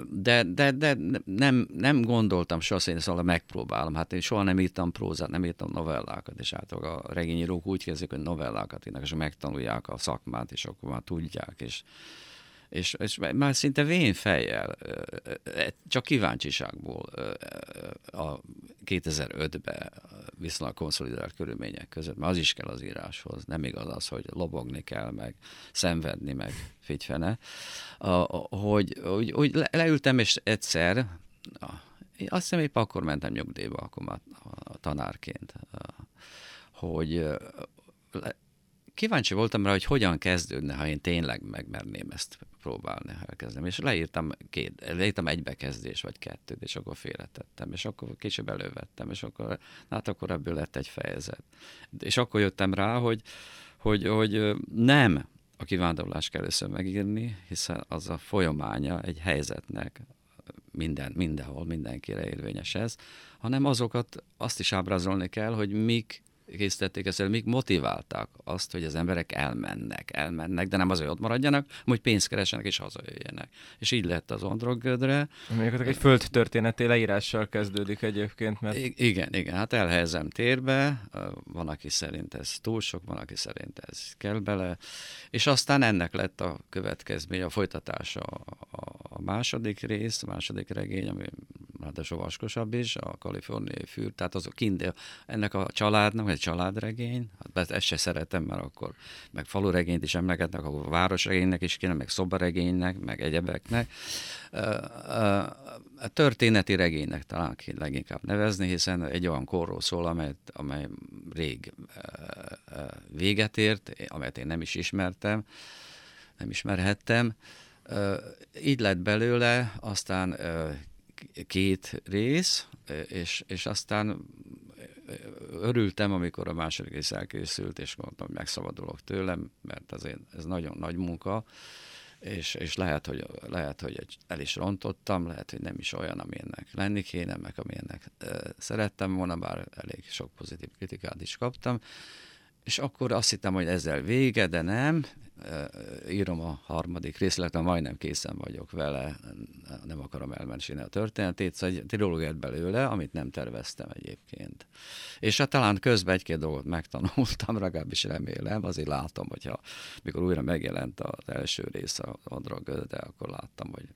De, de, de nem, nem gondoltam soha, hogy ezt megpróbálom. Hát én soha nem írtam prózát, nem írtam novellákat, és általában a regényírók úgy kezdik, hogy novellákat írnak, és megtanulják a szakmát, és akkor már tudják, és és, és már szinte vén fejjel, csak kíváncsiságból a 2005-ben viszonylag konszolidált körülmények között, mert az is kell az íráshoz, nem igaz az, hogy lobogni kell, meg szenvedni, meg figyfene, hogy, hogy, hogy leültem, és egyszer, azt hiszem épp akkor mentem nyugdíjba, akkor már tanárként, hogy kíváncsi voltam rá, hogy hogyan kezdődne, ha én tényleg megmerném ezt próbálni, ha elkezdem. És leírtam, két, leírtam egy bekezdés, vagy kettőt, és akkor félretettem, és akkor később elővettem, és akkor, hát akkor ebből lett egy fejezet. És akkor jöttem rá, hogy, hogy, hogy nem a kivándorlást kell először megírni, hiszen az a folyamánya egy helyzetnek, minden, mindenhol, mindenkire érvényes ez, hanem azokat azt is ábrázolni kell, hogy mik készítették ezt mik motiválták azt, hogy az emberek elmennek, elmennek, de nem azért ott maradjanak, hogy pénzt keresenek és hazajöjjenek. És így lett az Ondrogödre. Mondjuk egy földtörténeti leírással kezdődik egyébként. Mert... I- igen, igen, hát elhelyezem térbe, van, aki szerint ez túl sok, van, aki szerint ez kell bele, és aztán ennek lett a következmény, a folytatása a második rész, a második regény, ami ráadásul vaskosabb is, a kaliforniai fűr, tehát azok kint, ennek a családnak, egy családregény, hát ezt se szeretem, mert akkor meg faluregényt is emlegetnek, akkor városregénynek is kéne, meg szobaregénynek, meg egyebeknek. A történeti regénynek talán ki leginkább nevezni, hiszen egy olyan korról szól, amely, amely rég véget ért, amelyet én nem is ismertem, nem ismerhettem. Így lett belőle, aztán két rész, és, és aztán örültem, amikor a második rész elkészült, és mondtam, hogy megszabadulok tőlem, mert azért ez nagyon nagy munka, és, és lehet, hogy, lehet, hogy el is rontottam, lehet, hogy nem is olyan, amilyennek lenni kéne, meg amilyennek szerettem volna, bár elég sok pozitív kritikát is kaptam, és akkor azt hittem, hogy ezzel vége, de nem, írom a harmadik részletet, majdnem készen vagyok vele, nem akarom elmesélni a történetét, szóval egy trilógiát belőle, amit nem terveztem egyébként. És hát talán közben egy-két dolgot megtanultam, legalábbis remélem, azért látom, hogyha mikor újra megjelent az első rész a, a de akkor láttam, hogy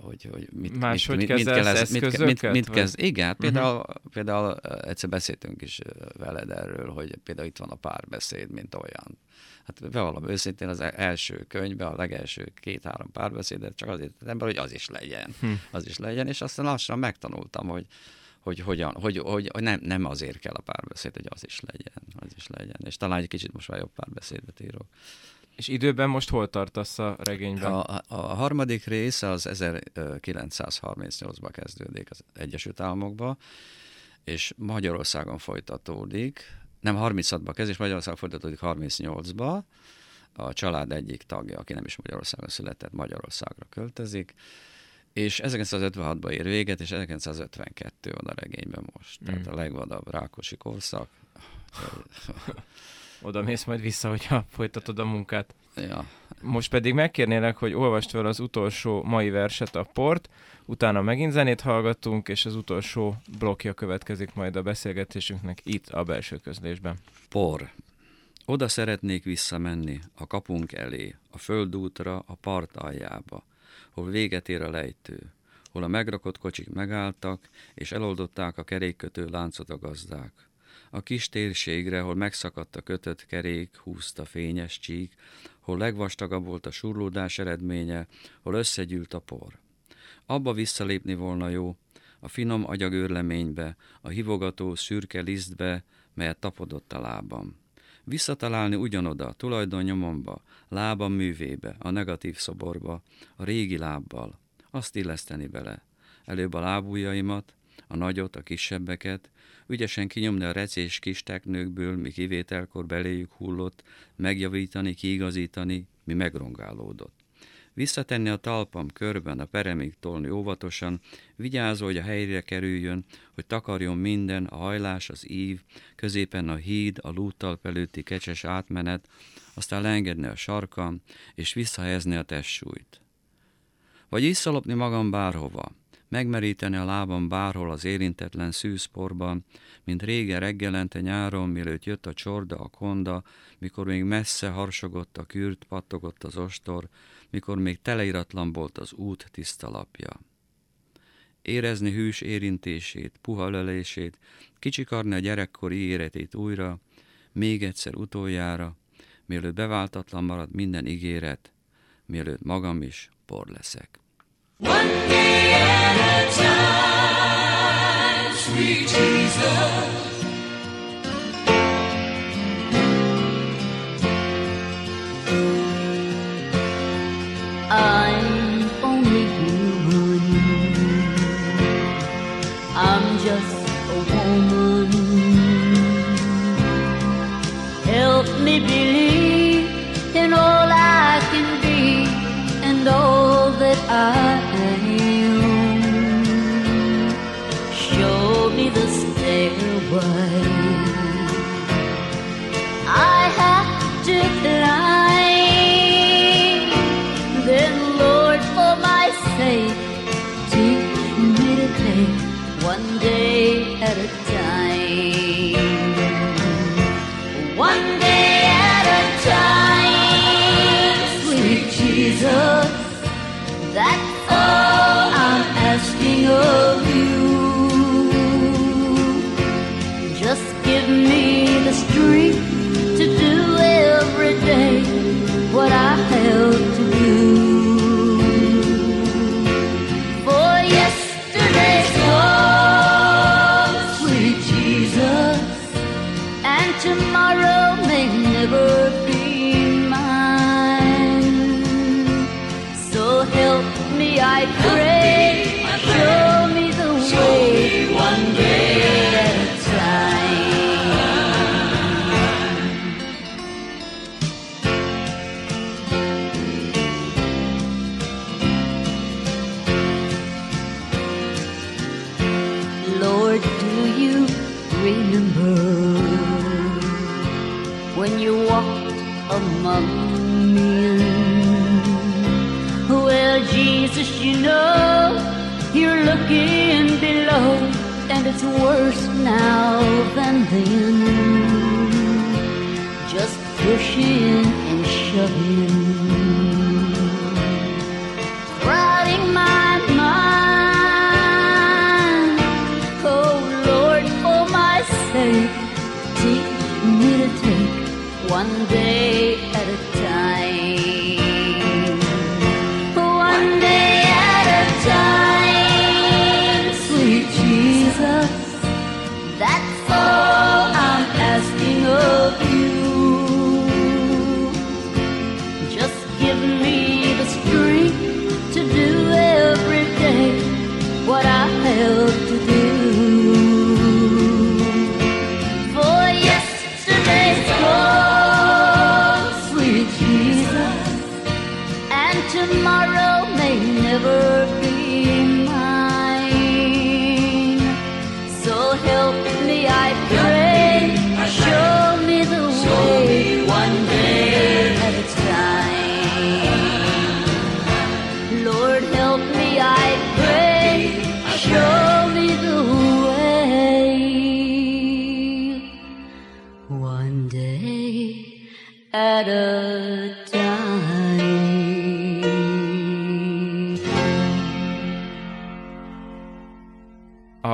hogy, hogy mit, Más, mit, mit, mit kell ez, mit, mit, mit kezd, igen, például, uh-huh. például egyszer beszéltünk is veled erről, hogy például itt van a párbeszéd, mint olyan. Hát bevallom őszintén az e- első könyvben, a legelső két-három párbeszédet csak azért tettem be, hogy az is legyen. Hm. Az is legyen, és aztán lassan megtanultam, hogy, hogy hogyan, hogy, hogy, hogy nem, nem azért kell a párbeszéd, hogy az is legyen, az is legyen. És talán egy kicsit most már jobb párbeszédet írok. És időben most hol tartasz a regényben? A, a harmadik rész az 1938-ban kezdődik az Egyesült Államokba, és Magyarországon folytatódik, nem 36-ba kezd, és Magyarországon folytatódik 38-ba, a család egyik tagja, aki nem is Magyarországon született, Magyarországra költözik, és 1956-ban ér véget, és 1952 van a regényben most. Mm. Tehát a legvadabb Rákosi korszak. Oda mész majd vissza, hogyha folytatod a munkát. Ja. Most pedig megkérnélek, hogy olvast fel az utolsó mai verset a port, utána megint zenét hallgatunk, és az utolsó blokkja következik majd a beszélgetésünknek itt a belső közlésben. Por. Oda szeretnék visszamenni, a kapunk elé, a földútra, a part aljába, hol véget ér a lejtő, hol a megrakott kocsik megálltak, és eloldották a kerékkötő láncot a gazdák. A kis térségre, hol megszakadt a kötött kerék, húzta fényes csík, hol legvastagabb volt a surlódás eredménye, hol összegyűlt a por. Abba visszalépni volna jó, a finom agyagőrleménybe, a hivogató szürke lisztbe, melyet tapodott a lábam. Visszatalálni ugyanoda, tulajdon nyomomba, lábam művébe, a negatív szoborba, a régi lábbal, azt illeszteni bele. Előbb a lábujjaimat, a nagyot, a kisebbeket, ügyesen kinyomni a recés kis teknőkből, mi kivételkor beléjük hullott, megjavítani, kiigazítani, mi megrongálódott. Visszatenni a talpam körben, a peremig tolni óvatosan, vigyázó, hogy a helyre kerüljön, hogy takarjon minden, a hajlás, az ív, középen a híd, a lúttalp előtti kecses átmenet, aztán leengedni a sarkam, és visszahelyezni a testsúlyt. Vagy visszalopni magam bárhova, megmeríteni a lábam bárhol az érintetlen szűzporban, mint régen reggelente nyáron, mielőtt jött a csorda, a konda, mikor még messze harsogott a kürt, pattogott az ostor, mikor még teleiratlan volt az út tiszta lapja. Érezni hűs érintését, puha lelését, kicsikarni a gyerekkori életét újra, még egyszer utoljára, mielőtt beváltatlan marad minden ígéret, mielőtt magam is por leszek. One day at a time, sweet Jesus. You're below, and it's worse now than then. Just pushing and shoving, my mind. Oh Lord, for my sake, teach me to take one day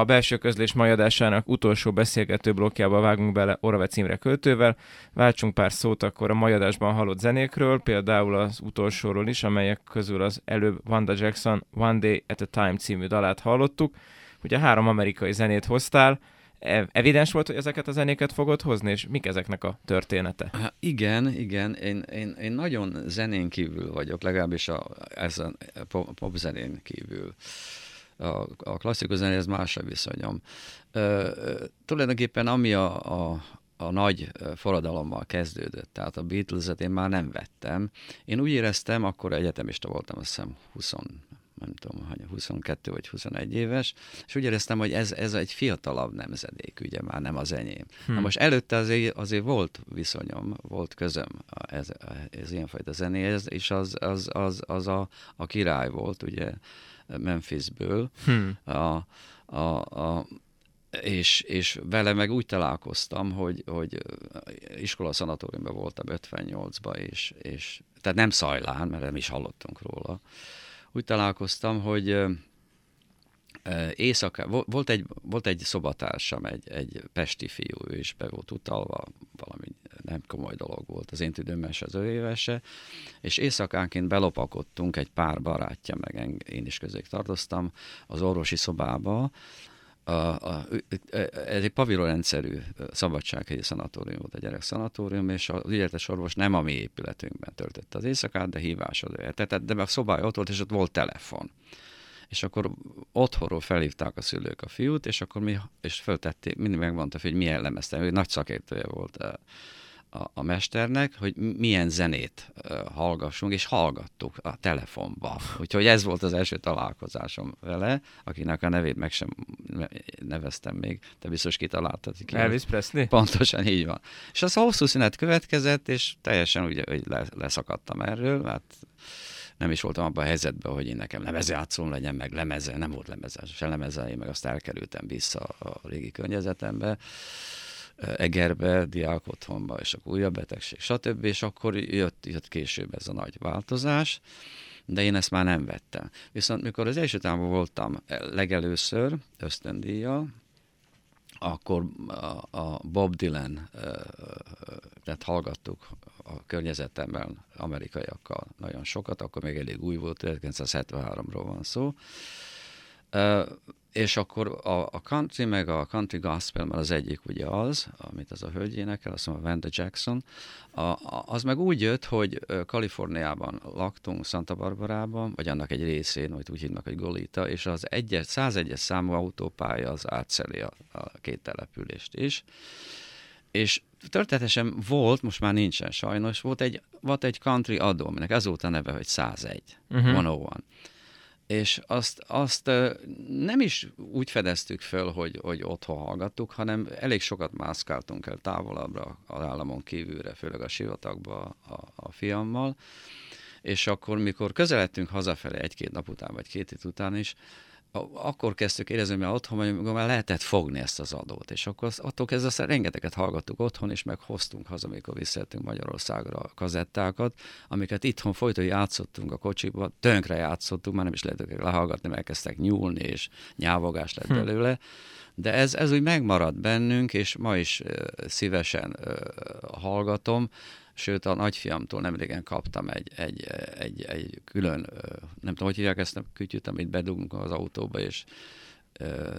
belső közlés mai adásának utolsó beszélgető blokkjába vágunk bele Oravec Imre költővel. Váltsunk pár szót akkor a mai adásban hallott zenékről, például az utolsóról is, amelyek közül az előbb Wanda Jackson One Day at a Time című dalát hallottuk. Ugye három amerikai zenét hoztál, E- evidens volt, hogy ezeket a zenéket fogod hozni, és mik ezeknek a története? Há, igen, igen, én, én, én nagyon zenén kívül vagyok, legalábbis a, ezen a pop, pop zenén kívül. A, a klasszikus zenéhez más a viszonyom. Ö, tulajdonképpen ami a, a, a nagy forradalommal kezdődött, tehát a Beatles-et én már nem vettem. Én úgy éreztem, akkor egyetemista voltam, azt hiszem 20, nem tudom, hány, 22 vagy 21 éves, és úgy éreztem, hogy ez, ez egy fiatalabb nemzedék, ugye már nem az enyém. Hmm. Na most előtte azért, azért volt viszonyom, volt közöm ez, ez ilyenfajta zenéhez, és az, az, az, az a, a király volt, ugye Memphisből, Hmm. a, a, a, és, és vele meg úgy találkoztam, hogy, hogy iskola szanatóriumban voltam 58-ban, és, és tehát nem Szajlán, mert nem is hallottunk róla. Úgy találkoztam, hogy éjszaka, vo- volt egy, volt egy szobatársam, egy, egy pesti fiú, is be volt utalva, valami nem komoly dolog volt, az én tüdőmmel az ő évese, és éjszakánként belopakodtunk, egy pár barátja, meg én is közé tartoztam, az orvosi szobába, a, a, ez egy pavilonrendszerű szabadsághelyi szanatórium volt, a gyerek szanatórium, és az ügyeletes orvos nem a mi épületünkben töltötte az éjszakát, de hívásod Tehát, de a szobája ott volt, és ott volt telefon. És akkor otthonról felhívták a szülők a fiút, és akkor mi, és föltették, mindig megmondta, hogy milyen lemeztem, hogy nagy szakértője volt a, a, a mesternek, hogy milyen zenét hallgassunk, és hallgattuk a telefonba. Úgyhogy ez volt az első találkozásom vele, akinek a nevét meg sem neveztem még, te biztos kitaláltad. Ki Elvis Presley? Pontosan így van. És az a hosszú szünet következett, és teljesen ugye hogy le, leszakadtam erről, hát nem is voltam abban a helyzetben, hogy én nekem lemezjátszóm legyen, meg lemeze, nem volt lemeze, se lemeze, én meg azt elkerültem vissza a régi környezetembe. Egerbe, diák otthonba, és akkor újabb betegség, stb. És akkor jött, jött később ez a nagy változás, de én ezt már nem vettem. Viszont mikor az első támban voltam legelőször ösztöndíjjal, akkor a, Bob Dylan, tehát hallgattuk a környezetemben amerikaiakkal nagyon sokat, akkor még elég új volt, 1973-ról van szó, és akkor a, a country, meg a country gospel, mert az egyik ugye az, amit az a hölgy énekel, azt mondom, Vanda Jackson, a, a, az meg úgy jött, hogy Kaliforniában laktunk, Santa Barbarában, vagy annak egy részén, hogy úgy hívnak, hogy Golita, és az 101-es számú autópálya az átszeli a, a két települést is, és történetesen volt, most már nincsen sajnos, volt egy, volt egy country adó, aminek ez volt a neve, hogy 101, uh-huh. 101 és azt, azt nem is úgy fedeztük föl, hogy, hogy otthon hallgattuk, hanem elég sokat mászkáltunk el távolabbra az államon kívülre, főleg a sivatagba a, a fiammal, és akkor, mikor közeledtünk hazafelé egy-két nap után, vagy két hét után is, akkor kezdtük érezni, hogy otthon vagyunk, már lehetett fogni ezt az adót, és akkor az, attól kezdve aztán rengeteget hallgattuk otthon, és meg hoztunk haza, amikor visszajöttünk Magyarországra a kazettákat, amiket itthon folyton játszottunk a kocsiba, tönkre játszottunk, már nem is lehet lehallgatni, mert elkezdtek nyúlni, és nyávogás lett hm. belőle. De ez, ez úgy megmaradt bennünk, és ma is szívesen hallgatom, sőt a nagyfiamtól nemrégen kaptam egy, egy, egy, egy külön, nem tudom, hogy hívják ezt a kütyüt, amit bedugunk az autóba, és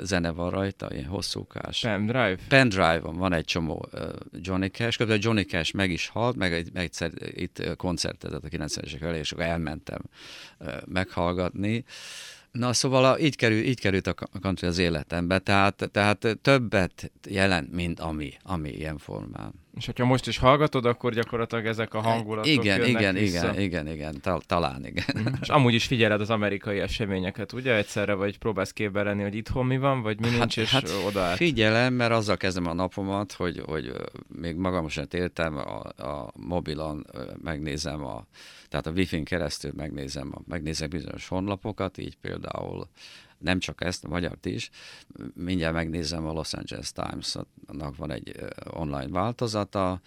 zene van rajta, ilyen hosszúkás. Pendrive? Pendrive-on van egy csomó Johnny Cash, közben Johnny Cash meg is halt, meg egy, egyszer itt koncertezett a 90-es évek és akkor elmentem meghallgatni. Na szóval a, így, kerül, így került a country az életembe, tehát, tehát többet jelent, mint ami, ami ilyen formán. És hogyha most is hallgatod, akkor gyakorlatilag ezek a hangulatok Igen, igen, vissza. igen, igen, igen, tal- talán igen. Mhm. És amúgy is figyeled az amerikai eseményeket, ugye? Egyszerre vagy próbálsz képbe lenni, hogy itthon mi van, vagy mi hát, nincs, és hát oda át. Figyelem, mert azzal kezdem a napomat, hogy, hogy még magam sem értem, a, a mobilon megnézem, a, tehát a wifi-n keresztül megnézem, a, megnézem bizonyos honlapokat, így például nem csak ezt, a magyart is. Mindjárt megnézem a Los Angeles Times-nak van egy online változata,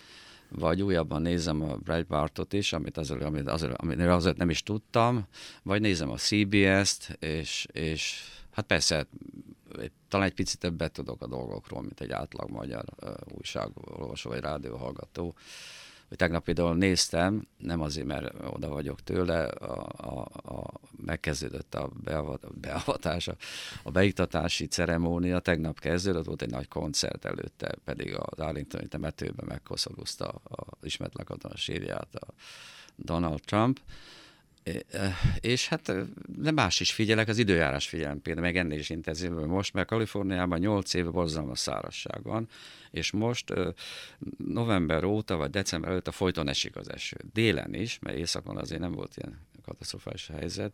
vagy újabban nézem a Breitbartot is, amit azért, amit azért, amit azért nem is tudtam, vagy nézem a CBS-t, és, és hát persze talán egy picit többet tudok a dolgokról, mint egy átlag magyar újságolvasó vagy rádióhallgató hogy tegnap például néztem, nem azért, mert oda vagyok tőle, a, a, a, megkezdődött a beavat, beavatása, a beiktatási ceremónia, tegnap kezdődött, volt egy nagy koncert előtte, pedig az Arlingtoni temetőben megkoszorúzta az ismeretlen katona sírját a Donald Trump, és hát de más is figyelek, az időjárás figyelem például, meg ennél is intenzívebben most, mert Kaliforniában 8 éve borzalmas szárazság van, és most november óta, vagy december előtt a folyton esik az eső. Délen is, mert éjszakon azért nem volt ilyen katasztrofális helyzet,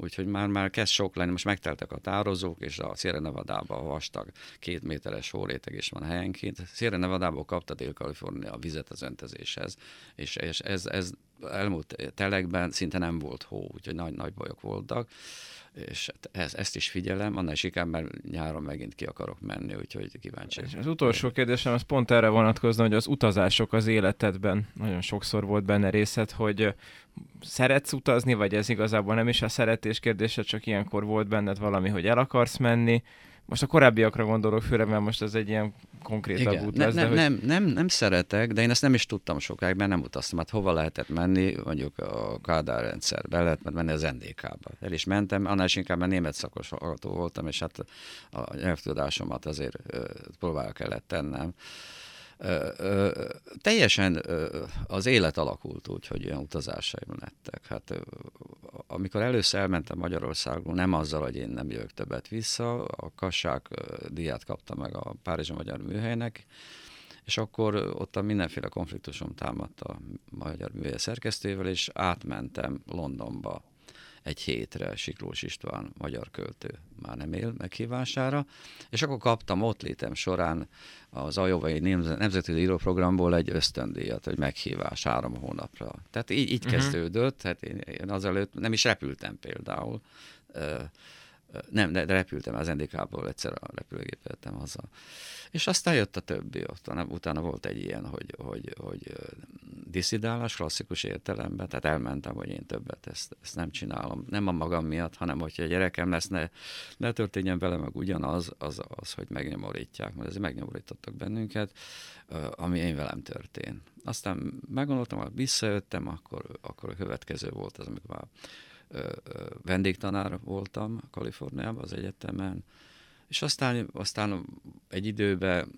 úgyhogy már, már kezd sok lenni, most megteltek a tározók, és a Sierra nevada a vastag két méteres hóréteg is van helyenként. Sierra nevada kapta Dél-Kalifornia a vizet az öntözéshez, és, és ez, ez elmúlt telekben szinte nem volt hó, úgyhogy nagy, nagy bajok voltak és ez, ezt is figyelem, annál is inkább, mert nyáron megint ki akarok menni, úgyhogy kíváncsi. És az utolsó kérdésem az pont erre vonatkozna, hogy az utazások az életedben nagyon sokszor volt benne részed, hogy szeretsz utazni, vagy ez igazából nem is a szeretés kérdése, csak ilyenkor volt benned valami, hogy el akarsz menni, most a korábbiakra gondolok főleg, mert most ez egy ilyen konkrétabb Igen. út ne, lesz. Nem, de, hogy... nem, nem, nem szeretek, de én ezt nem is tudtam sokáig, mert nem utaztam. Hát hova lehetett menni, mondjuk a Kádár rendszerbe, lehet menni az NDK-ba. El is mentem, annál is inkább, mert német szakos hallgató voltam, és hát a nyelvtudásomat azért próbálja kellett tennem ö, teljesen az élet alakult úgy, hogy ilyen utazásaim lettek. Hát amikor először elmentem Magyarországról, nem azzal, hogy én nem jövök többet vissza, a Kassák díját kaptam meg a Párizsi Magyar Műhelynek, és akkor ott a mindenféle konfliktusom támadt a Magyar Műhely szerkesztővel, és átmentem Londonba egy hétre Siklós István magyar költő már nem él meghívására, és akkor kaptam ott létem során az Ajovai Nemzetközi Íróprogramból egy ösztöndíjat, hogy meghívás három hónapra. Tehát így, így uh-huh. kezdődött, tehát én, én azelőtt nem is repültem például, nem, de repültem az NDK-ból, egyszer a repülőgépet haza. És aztán jött a többi, utána, utána volt egy ilyen, hogy, hogy, hogy diszidálás klasszikus értelemben, tehát elmentem, hogy én többet ezt, ezt nem csinálom. Nem a magam miatt, hanem hogyha gyerekem lesz, ne, ne történjen vele meg ugyanaz, az, az, hogy megnyomorítják, mert ezért megnyomorítottak bennünket, ami én velem történt. Aztán meggondoltam, hogy visszajöttem, akkor, akkor a következő volt az, amikor már vendégtanár voltam Kaliforniában az egyetemen, és aztán, aztán egy időben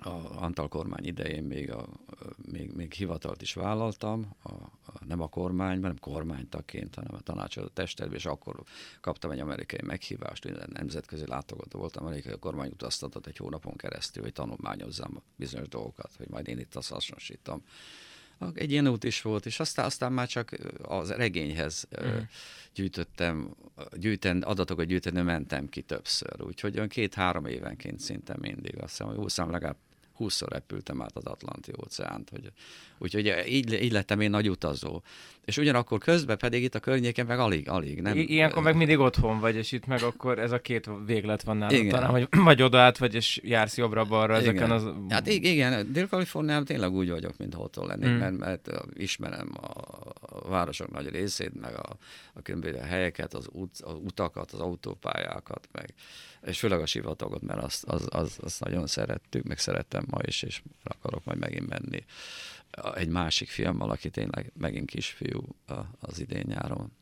a Antal kormány idején még, a, még, még hivatalt is vállaltam, a, a, nem a kormányban, nem kormánytaként, hanem a tanácsadó testedben, és akkor kaptam egy amerikai meghívást, nemzetközi látogató voltam, amerikai kormány utaztatott egy hónapon keresztül, hogy tanulmányozzam bizonyos dolgokat, hogy majd én itt azt hasznosítom egy ilyen út is volt, és aztán, aztán már csak az regényhez mm. gyűjtöttem, gyűjten, adatokat gyűjteni mentem ki többször, úgyhogy olyan két-három évenként szinte mindig, azt hiszem, hogy legalább húszszor repültem át az Atlanti óceánt, hogy, úgyhogy így, így lettem én nagy utazó. És ugyanakkor közben pedig itt a környéken meg alig, alig. Nem, I- ilyenkor meg mindig otthon vagy, és itt meg akkor ez a két véglet van nálad Igen. talán, vagy, vagy oda át vagy, és jársz jobbra-balra ezeken az... Hát ig- igen, Dél-Kaliforniában tényleg úgy vagyok, mint otthon lennék, Mm. mert, mert ismerem a, a városok nagy részét, meg a, a különböző helyeket, az, ut, az utakat, az autópályákat, meg, és főleg a sivatagot, mert azt, az, az, azt nagyon szerettük, meg szerettem ma is, és akarok majd megint menni. Egy másik fiammal, aki tényleg megint kisfiú az idén nyáron.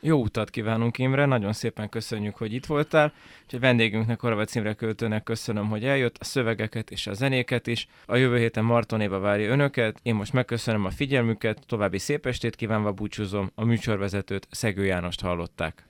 Jó utat kívánunk Imre, nagyon szépen köszönjük, hogy itt voltál. Úgyhogy vendégünknek, Horváth Imre költőnek köszönöm, hogy eljött, a szövegeket és a zenéket is. A jövő héten Martonéba várja önöket. Én most megköszönöm a figyelmüket, további szép estét kívánva búcsúzom. A műsorvezetőt Szegő Jánost hallották.